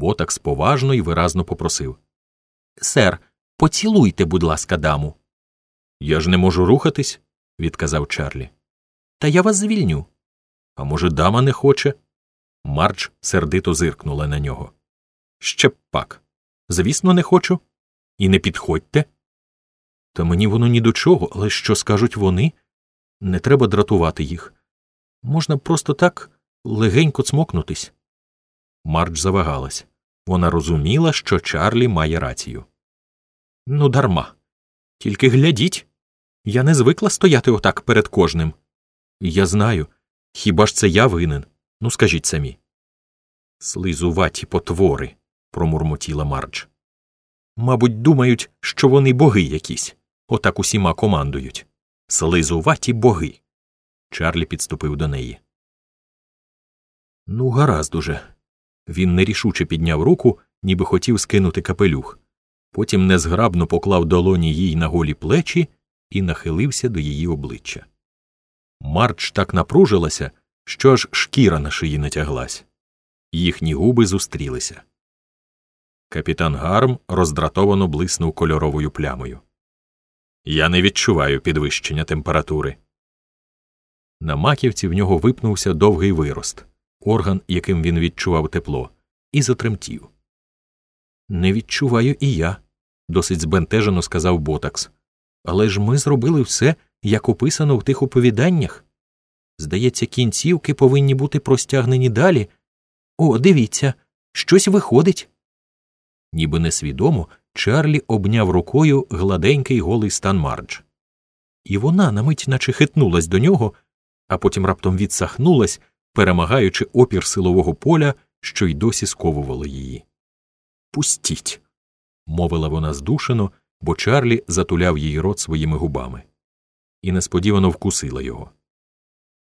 Ботакс поважно і виразно попросив Сер, поцілуйте, будь ласка, даму. Я ж не можу рухатись, відказав Чарлі. Та я вас звільню. А може, дама не хоче? Марч сердито зиркнула на нього. Ще б пак. Звісно, не хочу. І не підходьте. Та мені воно ні до чого, але що скажуть вони? Не треба дратувати їх. Можна просто так легенько цмокнутись. Марч завагалась. Вона розуміла, що Чарлі має рацію. Ну, дарма. Тільки глядіть. Я не звикла стояти отак перед кожним. Я знаю. Хіба ж це я винен? Ну, скажіть самі. Слизуваті потвори, промурмотіла Мардж. Мабуть, думають, що вони боги якісь, отак усіма командують. Слизуваті боги. Чарлі підступив до неї. Ну, гаразд уже. Він нерішуче підняв руку, ніби хотів скинути капелюх. Потім незграбно поклав долоні їй на голі плечі і нахилився до її обличчя. Марч так напружилася, що аж шкіра на шиї натяглась. Їхні губи зустрілися. Капітан Гарм роздратовано блиснув кольоровою плямою. Я не відчуваю підвищення температури. На маківці в нього випнувся довгий вирост, орган, яким він відчував тепло, і затремтів. Не відчуваю і я, досить збентежено сказав Ботакс. Але ж ми зробили все, як описано в тих оповіданнях. Здається, кінцівки повинні бути простягнені далі. О, дивіться, щось виходить. Ніби несвідомо, Чарлі обняв рукою гладенький голий стан Мардж. І вона на мить наче хитнулась до нього, а потім раптом відсахнулась, перемагаючи опір силового поля, що й досі сковувало її. Пустіть, мовила вона здушено, бо Чарлі затуляв її рот своїми губами, і несподівано вкусила його.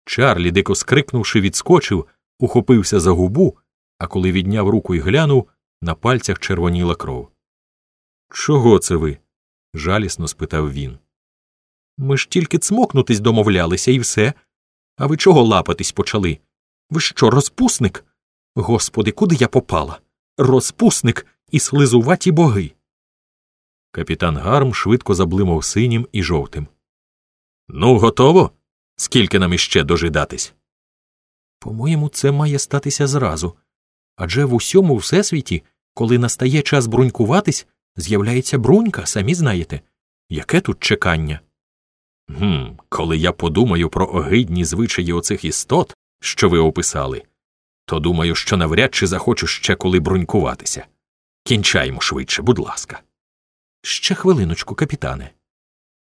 Чарлі, дико скрикнувши, відскочив, ухопився за губу, а коли відняв руку і глянув, на пальцях червоніла кров. Чого це ви? жалісно спитав він. Ми ж тільки цмокнутись домовлялися, і все. А ви чого лапатись почали? Ви що, розпусник? Господи, куди я попала? Розпусник і слизуваті боги. Капітан Гарм швидко заблимав синім і жовтим. Ну, готово? Скільки нам іще дожидатись? По-моєму, це має статися зразу. Адже в усьому всесвіті, коли настає час брунькуватись, з'являється брунька, самі знаєте. Яке тут чекання? Гм, Коли я подумаю про огидні звичаї оцих істот, що ви описали, то думаю, що навряд чи захочу ще коли брунькуватися. Кінчаймо швидше, будь ласка. Ще хвилиночку, капітане.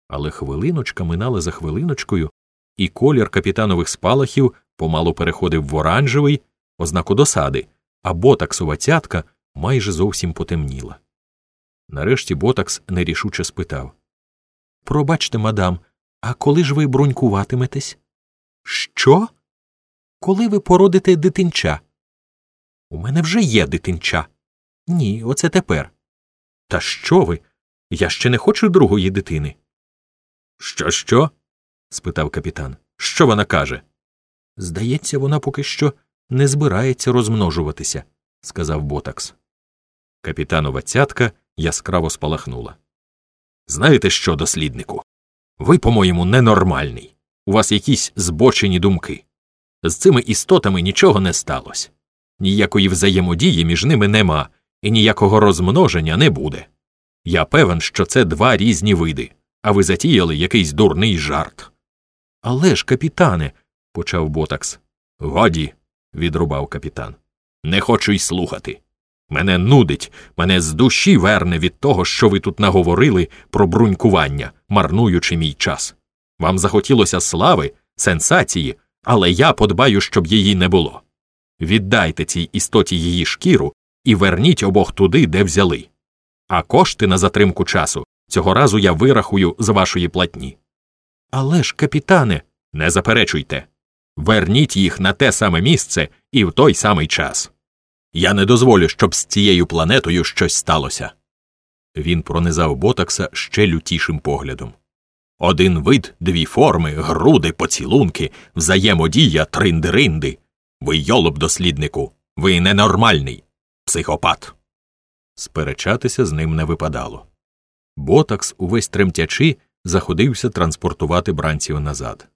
Але хвилиночка минала за хвилиночкою, і колір капітанових спалахів помалу переходив в оранжевий, ознаку досади, а ботаксова цятка майже зовсім потемніла. Нарешті ботакс нерішуче спитав Пробачте, мадам, а коли ж ви брунькуватиметесь? Що? Коли ви породите дитинча? У мене вже є дитинча. Ні, оце тепер. Та що ви? Я ще не хочу другої дитини. Що, що? спитав капітан. Що вона каже? Здається, вона поки що не збирається розмножуватися, сказав Ботакс. Капітанова цятка яскраво спалахнула. Знаєте що, досліднику? Ви, по-моєму, ненормальний. У вас якісь збочені думки. З цими істотами нічого не сталося. Ніякої взаємодії між ними нема, і ніякого розмноження не буде. Я певен, що це два різні види, а ви затіяли якийсь дурний жарт. Але ж, капітане, почав Ботакс. Годі, відрубав капітан. Не хочу й слухати. Мене нудить, мене з душі верне від того, що ви тут наговорили про брунькування, марнуючи мій час. Вам захотілося слави, сенсації, але я подбаю, щоб її не було. Віддайте цій істоті її шкіру і верніть обох туди, де взяли. А кошти на затримку часу цього разу я вирахую з вашої платні. Але ж, капітане, не заперечуйте. Верніть їх на те саме місце і в той самий час. Я не дозволю, щоб з цією планетою щось сталося. Він пронизав ботакса ще лютішим поглядом. Один вид, дві форми, груди, поцілунки, взаємодія, тринди-ринди. Ви йолоб, досліднику, ви ненормальний. психопат. Сперечатися з ним не випадало. Ботакс, увесь тремтячи, заходився транспортувати бранців назад.